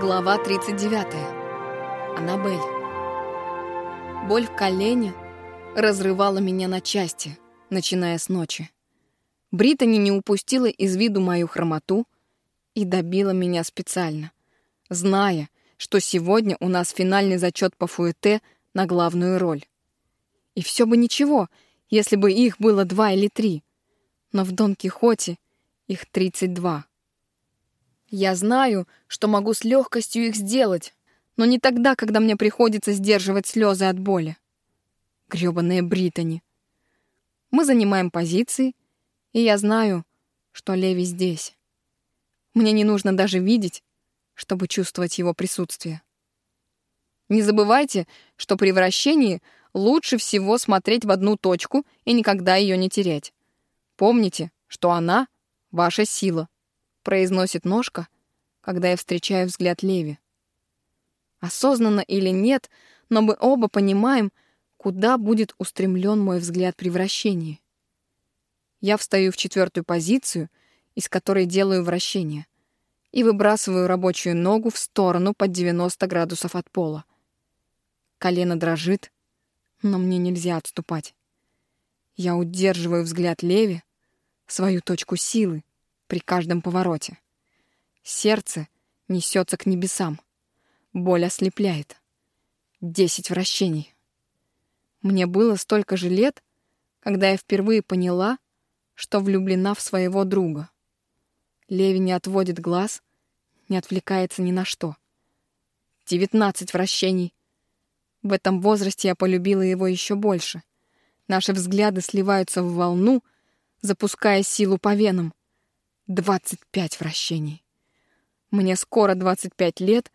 Глава 39. Аннабель. Боль в колене разрывала меня на части, начиная с ночи. Британи не упустила из виду мою хромоту и добила меня специально, зная, что сегодня у нас финальный зачет по фуэте на главную роль. И все бы ничего, если бы их было два или три. Но в Дон Кихоте их 32. Я знаю, что могу с легкостью их сделать, но не тогда, когда мне приходится сдерживать слезы от боли. Грёбаные Британи. Мы занимаем позиции, и я знаю, что Леви здесь. Мне не нужно даже видеть, чтобы чувствовать его присутствие. Не забывайте, что при вращении лучше всего смотреть в одну точку и никогда ее не терять. Помните, что она — ваша сила произносит ножка, когда я встречаю взгляд Леви. Осознанно или нет, но мы оба понимаем, куда будет устремлен мой взгляд при вращении. Я встаю в четвертую позицию, из которой делаю вращение, и выбрасываю рабочую ногу в сторону под 90 градусов от пола. Колено дрожит, но мне нельзя отступать. Я удерживаю взгляд Леви, свою точку силы, при каждом повороте. Сердце несется к небесам. Боль ослепляет. Десять вращений. Мне было столько же лет, когда я впервые поняла, что влюблена в своего друга. Леви не отводит глаз, не отвлекается ни на что. Девятнадцать вращений. В этом возрасте я полюбила его еще больше. Наши взгляды сливаются в волну, запуская силу по венам. 25 вращений. Мне скоро 25 лет,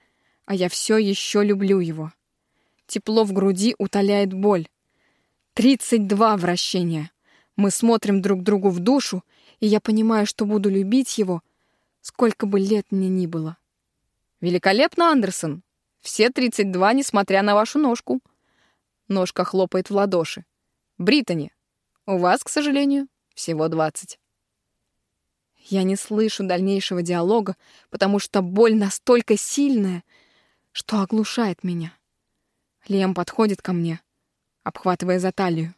а я все еще люблю его. Тепло в груди утоляет боль. 32 вращения. Мы смотрим друг другу в душу, и я понимаю, что буду любить его, сколько бы лет мне ни было. Великолепно, Андерсон. Все 32, несмотря на вашу ножку. Ножка хлопает в ладоши. Британи, у вас, к сожалению, всего 20. Я не слышу дальнейшего диалога, потому что боль настолько сильная, что оглушает меня. Лем подходит ко мне, обхватывая за талию.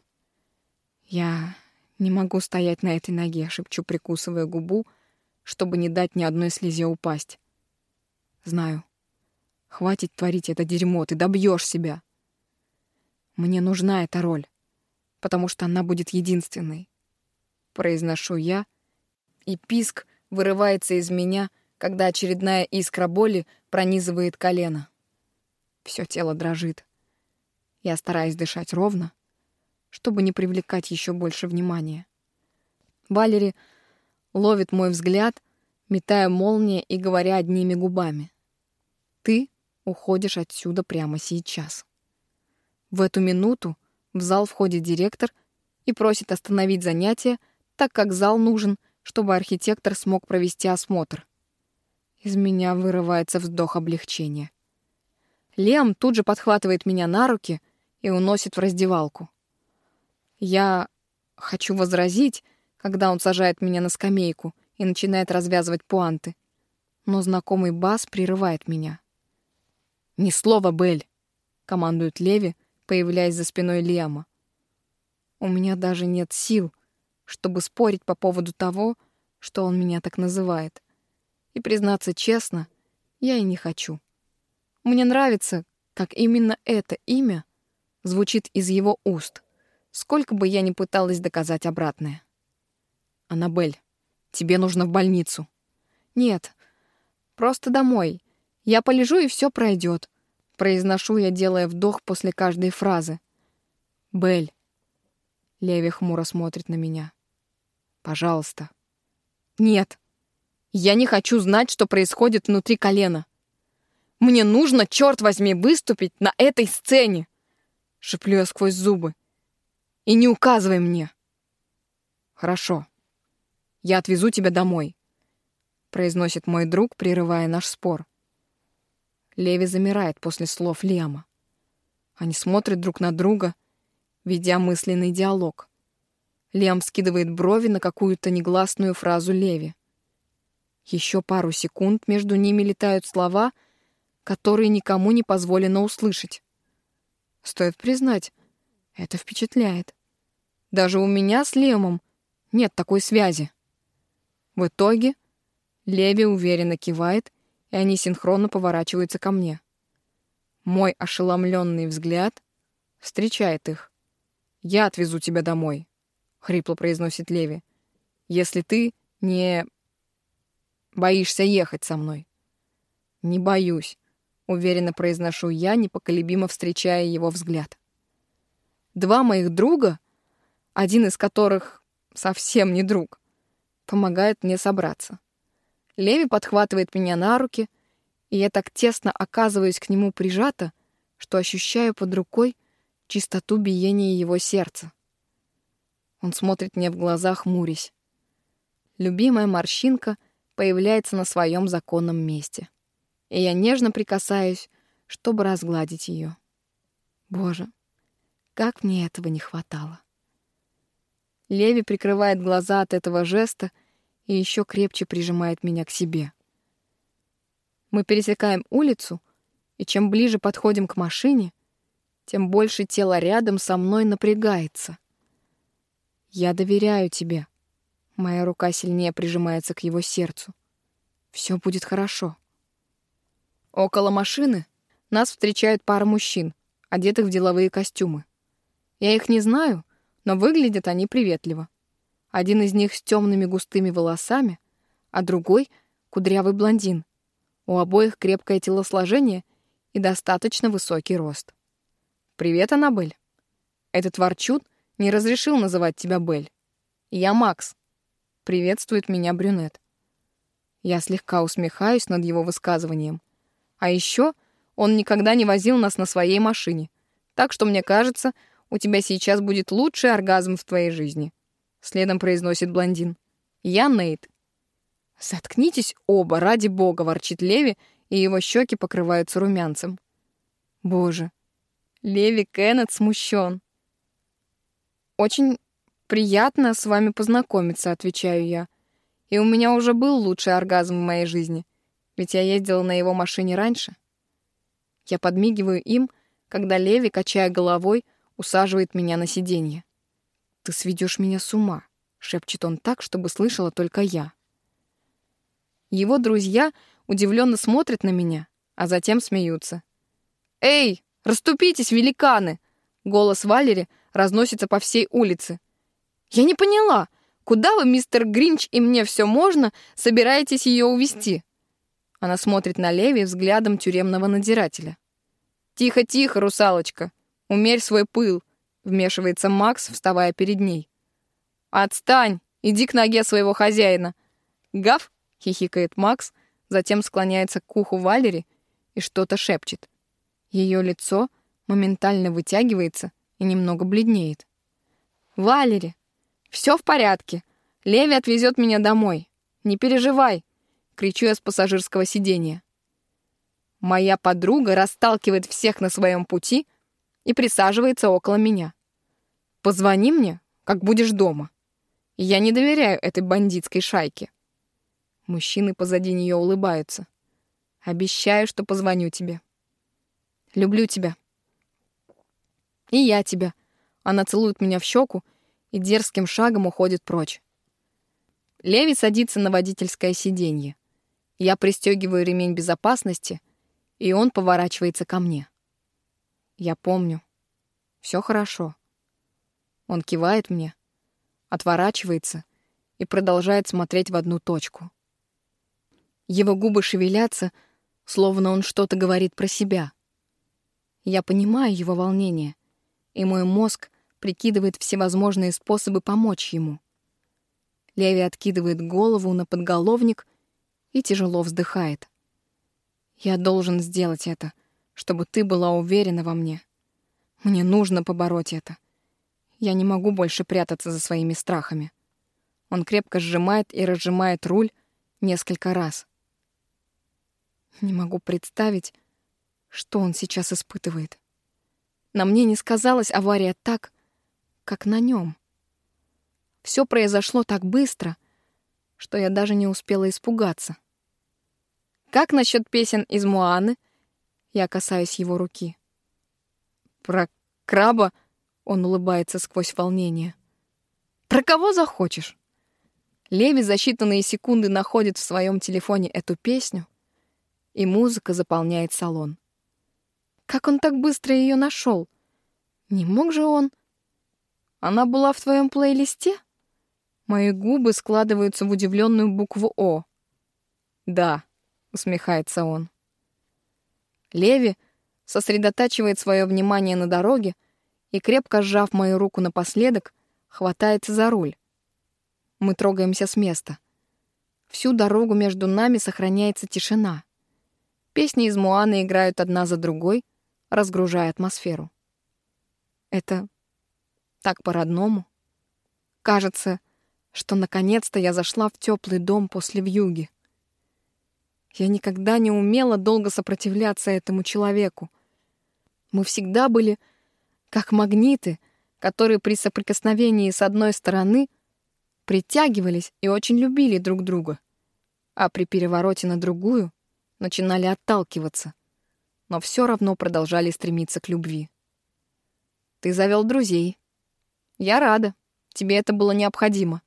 Я не могу стоять на этой ноге, шепчу, прикусывая губу, чтобы не дать ни одной слезе упасть. Знаю. Хватит творить это дерьмо, ты добьешь себя. Мне нужна эта роль, потому что она будет единственной. Произношу я, и писк вырывается из меня, когда очередная искра боли пронизывает колено. Все тело дрожит. Я стараюсь дышать ровно, чтобы не привлекать еще больше внимания. Валери ловит мой взгляд, метая молнии и говоря одними губами. «Ты уходишь отсюда прямо сейчас». В эту минуту в зал входит директор и просит остановить занятие, так как зал нужен чтобы архитектор смог провести осмотр. Из меня вырывается вздох облегчения. Лем тут же подхватывает меня на руки и уносит в раздевалку. Я хочу возразить, когда он сажает меня на скамейку и начинает развязывать пуанты, но знакомый бас прерывает меня. «Ни слова, Белль!» — командует Леви, появляясь за спиной Лема. У меня даже нет сил — чтобы спорить по поводу того, что он меня так называет. И признаться честно, я и не хочу. Мне нравится, как именно это имя звучит из его уст, сколько бы я ни пыталась доказать обратное. «Аннабель, тебе нужно в больницу». «Нет, просто домой. Я полежу, и все пройдет», — произношу я, делая вдох после каждой фразы. «Бель». Леви хмуро смотрит на меня. Пожалуйста. Нет. Я не хочу знать, что происходит внутри колена. Мне нужно, черт возьми, выступить на этой сцене. Шеплю я сквозь зубы. И не указывай мне. Хорошо. Я отвезу тебя домой, произносит мой друг, прерывая наш спор. Леви замирает после слов Лема. Они смотрят друг на друга, ведя мысленный диалог. Лиам скидывает брови на какую-то негласную фразу Леви. Еще пару секунд между ними летают слова, которые никому не позволено услышать. Стоит признать, это впечатляет. Даже у меня с Лемом нет такой связи. В итоге Леви уверенно кивает, и они синхронно поворачиваются ко мне. Мой ошеломленный взгляд встречает их. «Я отвезу тебя домой», — хрипло произносит Леви. «Если ты не боишься ехать со мной». «Не боюсь», — уверенно произношу я, непоколебимо встречая его взгляд. Два моих друга, один из которых совсем не друг, помогают мне собраться. Леви подхватывает меня на руки, и я так тесно оказываюсь к нему прижата, что ощущаю под рукой чистоту биения его сердца. Он смотрит мне в глаза, хмурясь. Любимая морщинка появляется на своем законном месте. И я нежно прикасаюсь, чтобы разгладить ее. Боже, как мне этого не хватало. Леви прикрывает глаза от этого жеста и еще крепче прижимает меня к себе. Мы пересекаем улицу, и чем ближе подходим к машине, тем больше тело рядом со мной напрягается. Я доверяю тебе. Моя рука сильнее прижимается к его сердцу. Все будет хорошо. Около машины нас встречают пара мужчин, одетых в деловые костюмы. Я их не знаю, но выглядят они приветливо. Один из них с темными густыми волосами, а другой — кудрявый блондин. У обоих крепкое телосложение и достаточно высокий рост. «Привет, Аннабель. Этот ворчун не разрешил называть тебя Бель. Я Макс. Приветствует меня брюнет. Я слегка усмехаюсь над его высказыванием. А еще он никогда не возил нас на своей машине. Так что, мне кажется, у тебя сейчас будет лучший оргазм в твоей жизни. Следом произносит блондин. Я Нейт. Заткнитесь оба, ради бога, ворчит Леви, и его щеки покрываются румянцем. Боже, Леви Кеннет смущен. «Очень приятно с вами познакомиться», — отвечаю я. «И у меня уже был лучший оргазм в моей жизни, ведь я ездила на его машине раньше». Я подмигиваю им, когда Леви, качая головой, усаживает меня на сиденье. «Ты сведешь меня с ума», — шепчет он так, чтобы слышала только я. Его друзья удивленно смотрят на меня, а затем смеются. «Эй, Раступитесь, великаны!» Голос Валери разносится по всей улице. «Я не поняла, куда вы, мистер Гринч, и мне все можно, собираетесь ее увести? Она смотрит на Леви взглядом тюремного надзирателя. «Тихо, тихо, русалочка! Умерь свой пыл!» Вмешивается Макс, вставая перед ней. «Отстань! Иди к ноге своего хозяина!» «Гав!» — хихикает Макс, затем склоняется к уху Валери и что-то шепчет. Ее лицо моментально вытягивается и немного бледнеет. «Валери, все в порядке. Леви отвезет меня домой. Не переживай!» — кричу я с пассажирского сиденья. Моя подруга расталкивает всех на своем пути и присаживается около меня. «Позвони мне, как будешь дома. Я не доверяю этой бандитской шайке». Мужчины позади нее улыбаются. «Обещаю, что позвоню тебе». Люблю тебя. И я тебя. Она целует меня в щеку и дерзким шагом уходит прочь. Леви садится на водительское сиденье. Я пристегиваю ремень безопасности, и он поворачивается ко мне. Я помню. Все хорошо. Он кивает мне, отворачивается и продолжает смотреть в одну точку. Его губы шевелятся, словно он что-то говорит про себя. Я понимаю его волнение, и мой мозг прикидывает всевозможные способы помочь ему. Леви откидывает голову на подголовник и тяжело вздыхает. «Я должен сделать это, чтобы ты была уверена во мне. Мне нужно побороть это. Я не могу больше прятаться за своими страхами». Он крепко сжимает и разжимает руль несколько раз. Не могу представить, что он сейчас испытывает. На мне не сказалась авария так, как на нем. Все произошло так быстро, что я даже не успела испугаться. Как насчет песен из Муаны? Я касаюсь его руки. Про краба он улыбается сквозь волнение. Про кого захочешь? Леви за считанные секунды находит в своем телефоне эту песню, и музыка заполняет салон. Как он так быстро ее нашел? Не мог же он... Она была в твоем плейлисте? Мои губы складываются в удивленную букву О. Да, усмехается он. Леви сосредотачивает свое внимание на дороге и, крепко сжав мою руку напоследок, хватается за руль. Мы трогаемся с места. Всю дорогу между нами сохраняется тишина. Песни из Муаны играют одна за другой, разгружая атмосферу. Это так по-родному. Кажется, что наконец-то я зашла в теплый дом после вьюги. Я никогда не умела долго сопротивляться этому человеку. Мы всегда были как магниты, которые при соприкосновении с одной стороны притягивались и очень любили друг друга, а при перевороте на другую начинали отталкиваться, но все равно продолжали стремиться к любви. Ты завел друзей. Я рада. Тебе это было необходимо.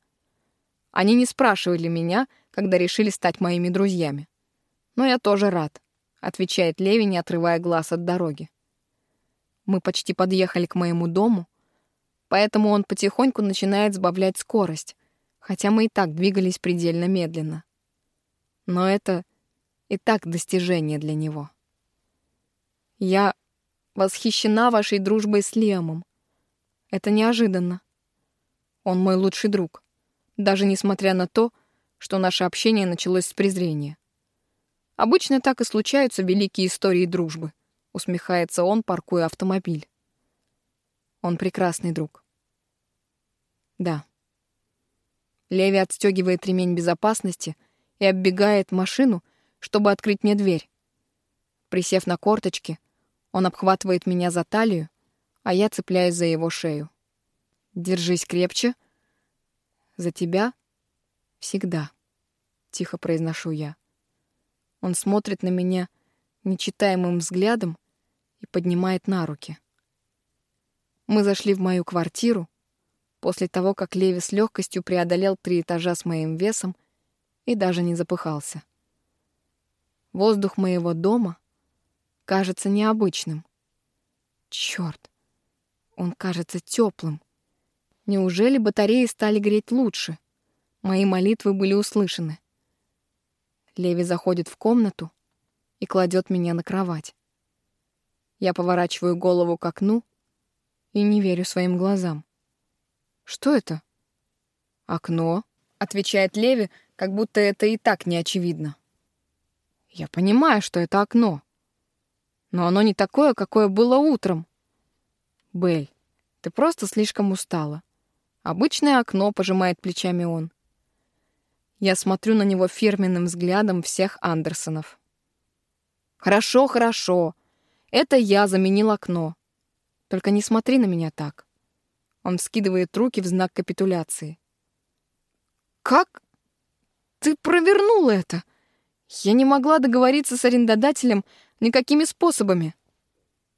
Они не спрашивали меня, когда решили стать моими друзьями. Но я тоже рад, отвечает Леви, не отрывая глаз от дороги. Мы почти подъехали к моему дому, поэтому он потихоньку начинает сбавлять скорость, хотя мы и так двигались предельно медленно. Но это и так достижение для него. Я восхищена вашей дружбой с Лиамом. Это неожиданно. Он мой лучший друг, даже несмотря на то, что наше общение началось с презрения. Обычно так и случаются великие истории дружбы, усмехается он, паркуя автомобиль. Он прекрасный друг. Да. Леви отстегивает ремень безопасности и оббегает машину, чтобы открыть мне дверь. Присев на корточки, он обхватывает меня за талию, а я цепляюсь за его шею. «Держись крепче. За тебя всегда», — тихо произношу я. Он смотрит на меня нечитаемым взглядом и поднимает на руки. Мы зашли в мою квартиру после того, как Леви с легкостью преодолел три этажа с моим весом и даже не запыхался. Воздух моего дома кажется необычным. Черт, он кажется теплым. Неужели батареи стали греть лучше? Мои молитвы были услышаны. Леви заходит в комнату и кладет меня на кровать. Я поворачиваю голову к окну и не верю своим глазам. Что это? Окно, отвечает Леви, как будто это и так не очевидно. Я понимаю, что это окно. Но оно не такое, какое было утром. Бель, ты просто слишком устала. Обычное окно, пожимает плечами он. Я смотрю на него фирменным взглядом всех Андерсонов. Хорошо, хорошо. Это я заменил окно. Только не смотри на меня так. Он вскидывает руки в знак капитуляции. Как ты провернул это? Я не могла договориться с арендодателем никакими способами.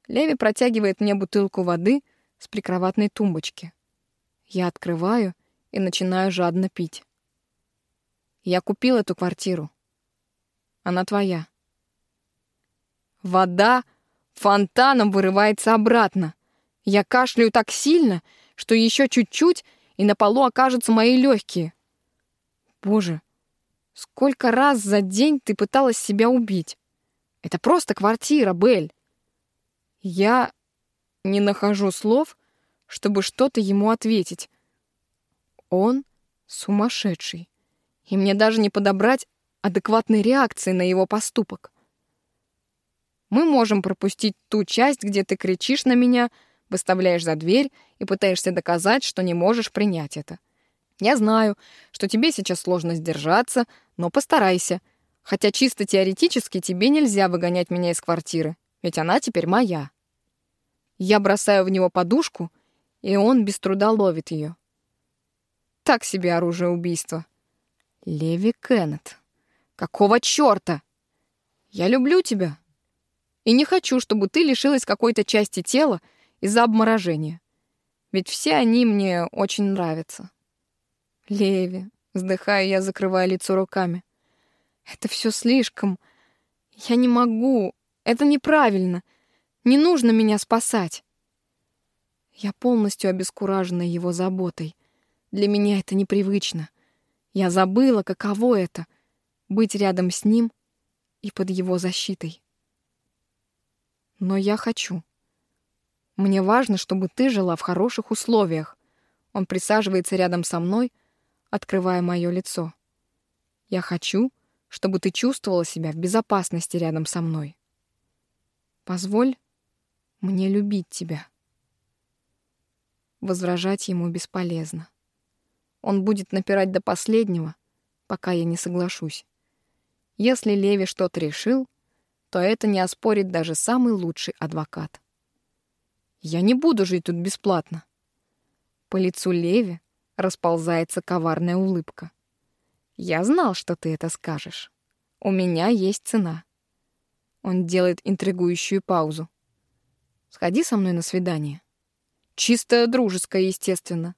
Леви протягивает мне бутылку воды с прикроватной тумбочки. Я открываю и начинаю жадно пить. Я купил эту квартиру. Она твоя. Вода фонтаном вырывается обратно. Я кашляю так сильно, что еще чуть-чуть, и на полу окажутся мои легкие. Боже, Сколько раз за день ты пыталась себя убить? Это просто квартира, Бель. Я не нахожу слов, чтобы что-то ему ответить. Он сумасшедший, и мне даже не подобрать адекватной реакции на его поступок. Мы можем пропустить ту часть, где ты кричишь на меня, выставляешь за дверь и пытаешься доказать, что не можешь принять это. Я знаю, что тебе сейчас сложно сдержаться, но постарайся. Хотя чисто теоретически тебе нельзя выгонять меня из квартиры, ведь она теперь моя. Я бросаю в него подушку, и он без труда ловит ее. Так себе оружие убийства. Леви Кеннет. Какого чёрта? Я люблю тебя. И не хочу, чтобы ты лишилась какой-то части тела из-за обморожения. Ведь все они мне очень нравятся. Леви, вздыхая, я закрываю лицо руками. Это все слишком. Я не могу. Это неправильно. Не нужно меня спасать. Я полностью обескуражена его заботой. Для меня это непривычно. Я забыла, каково это — быть рядом с ним и под его защитой. Но я хочу. Мне важно, чтобы ты жила в хороших условиях. Он присаживается рядом со мной, открывая мое лицо. Я хочу, чтобы ты чувствовала себя в безопасности рядом со мной. Позволь мне любить тебя. Возражать ему бесполезно. Он будет напирать до последнего, пока я не соглашусь. Если Леви что-то решил, то это не оспорит даже самый лучший адвокат. Я не буду жить тут бесплатно. По лицу Леви расползается коварная улыбка. Я знал, что ты это скажешь. У меня есть цена. Он делает интригующую паузу. Сходи со мной на свидание. Чисто дружеское, естественно.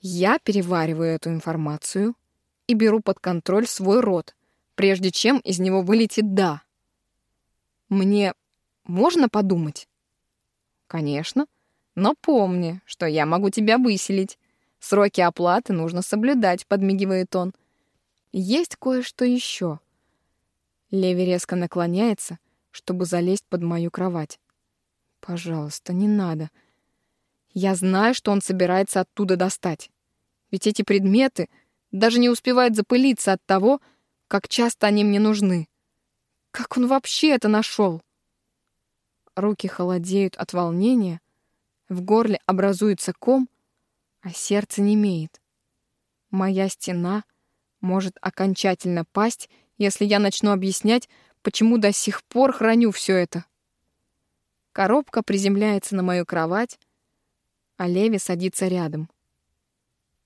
Я перевариваю эту информацию и беру под контроль свой рот, прежде чем из него вылетит «да». Мне можно подумать? Конечно. Но помни, что я могу тебя выселить. Сроки оплаты нужно соблюдать, подмигивает он. Есть кое-что еще. Леви резко наклоняется, чтобы залезть под мою кровать. Пожалуйста, не надо. Я знаю, что он собирается оттуда достать. Ведь эти предметы даже не успевают запылиться от того, как часто они мне нужны. Как он вообще это нашел? Руки холодеют от волнения, в горле образуется ком, а сердце немеет. Моя стена может окончательно пасть, если я начну объяснять, почему до сих пор храню все это. Коробка приземляется на мою кровать, а Леви садится рядом.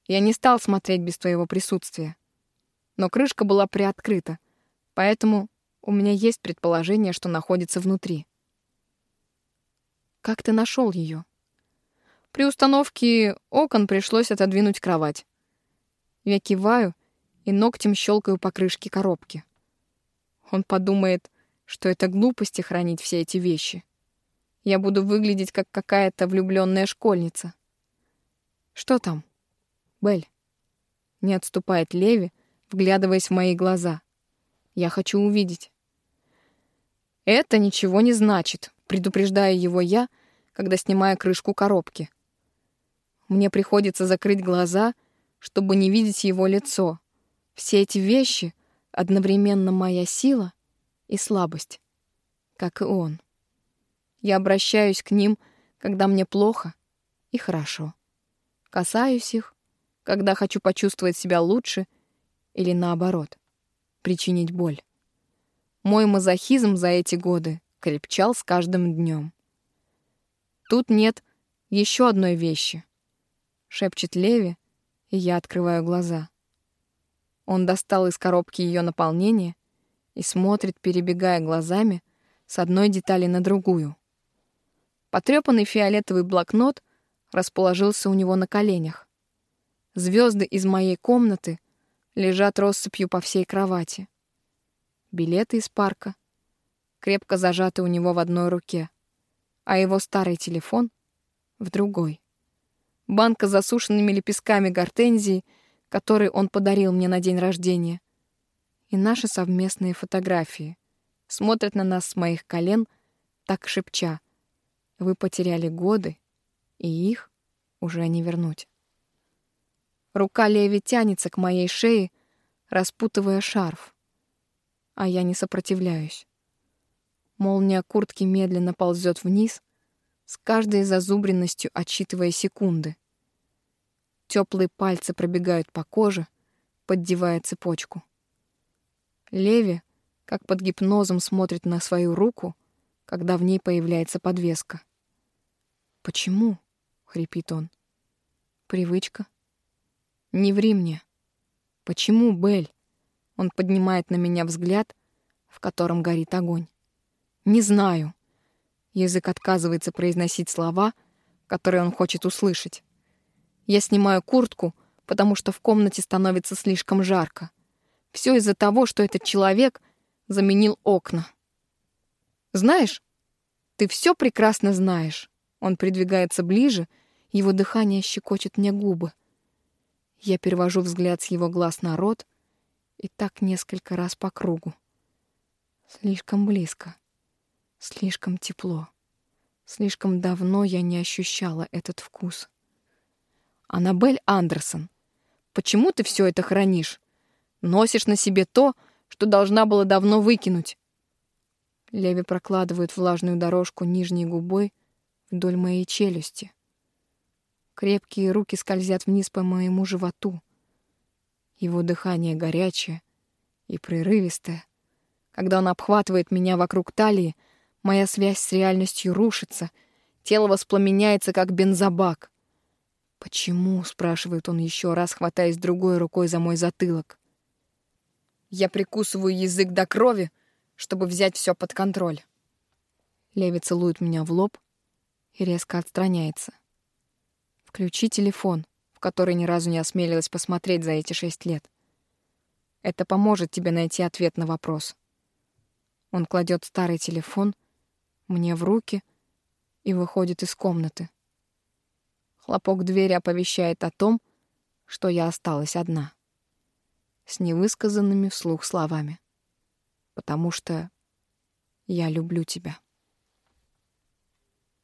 Я не стал смотреть без твоего присутствия. Но крышка была приоткрыта, поэтому у меня есть предположение, что находится внутри. Как ты нашел ее? При установке окон пришлось отодвинуть кровать. Я киваю и ногтем щелкаю по крышке коробки. Он подумает, что это глупости хранить все эти вещи. Я буду выглядеть как какая-то влюбленная школьница. Что там? Бель. Не отступает Леви, вглядываясь в мои глаза. Я хочу увидеть. Это ничего не значит, предупреждаю его я, когда снимаю крышку коробки. Мне приходится закрыть глаза, чтобы не видеть его лицо. Все эти вещи одновременно моя сила и слабость, как и он. Я обращаюсь к ним, когда мне плохо и хорошо. Касаюсь их, когда хочу почувствовать себя лучше или наоборот, причинить боль. Мой мазохизм за эти годы крепчал с каждым днем. Тут нет еще одной вещи, шепчет Леви, и я открываю глаза. Он достал из коробки ее наполнение и смотрит, перебегая глазами с одной детали на другую. Потрепанный фиолетовый блокнот расположился у него на коленях. Звезды из моей комнаты лежат россыпью по всей кровати билеты из парка, крепко зажаты у него в одной руке, а его старый телефон — в другой. Банка с засушенными лепестками гортензии, который он подарил мне на день рождения, и наши совместные фотографии смотрят на нас с моих колен, так шепча. Вы потеряли годы, и их уже не вернуть. Рука Леви тянется к моей шее, распутывая шарф а я не сопротивляюсь. Молния куртки медленно ползет вниз, с каждой зазубренностью отсчитывая секунды. Теплые пальцы пробегают по коже, поддевая цепочку. Леви, как под гипнозом, смотрит на свою руку, когда в ней появляется подвеска. «Почему?» — хрипит он. «Привычка». «Не ври мне». «Почему, Бель?» Он поднимает на меня взгляд, в котором горит огонь. Не знаю. Язык отказывается произносить слова, которые он хочет услышать. Я снимаю куртку, потому что в комнате становится слишком жарко. Все из-за того, что этот человек заменил окна. Знаешь, ты все прекрасно знаешь. Он придвигается ближе, его дыхание щекочет мне губы. Я перевожу взгляд с его глаз на рот и так несколько раз по кругу. Слишком близко, слишком тепло. Слишком давно я не ощущала этот вкус. Аннабель Андерсон, почему ты все это хранишь? Носишь на себе то, что должна была давно выкинуть. Леви прокладывает влажную дорожку нижней губой вдоль моей челюсти. Крепкие руки скользят вниз по моему животу. Его дыхание горячее и прерывистое. Когда он обхватывает меня вокруг талии, моя связь с реальностью рушится, тело воспламеняется, как бензобак. «Почему?» — спрашивает он еще раз, хватаясь другой рукой за мой затылок. Я прикусываю язык до крови, чтобы взять все под контроль. Леви целует меня в лоб и резко отстраняется. Включи телефон, в который ни разу не осмелилась посмотреть за эти шесть лет. Это поможет тебе найти ответ на вопрос. Он кладет старый телефон мне в руки и выходит из комнаты. Хлопок двери оповещает о том, что я осталась одна. С невысказанными вслух словами потому что я люблю тебя.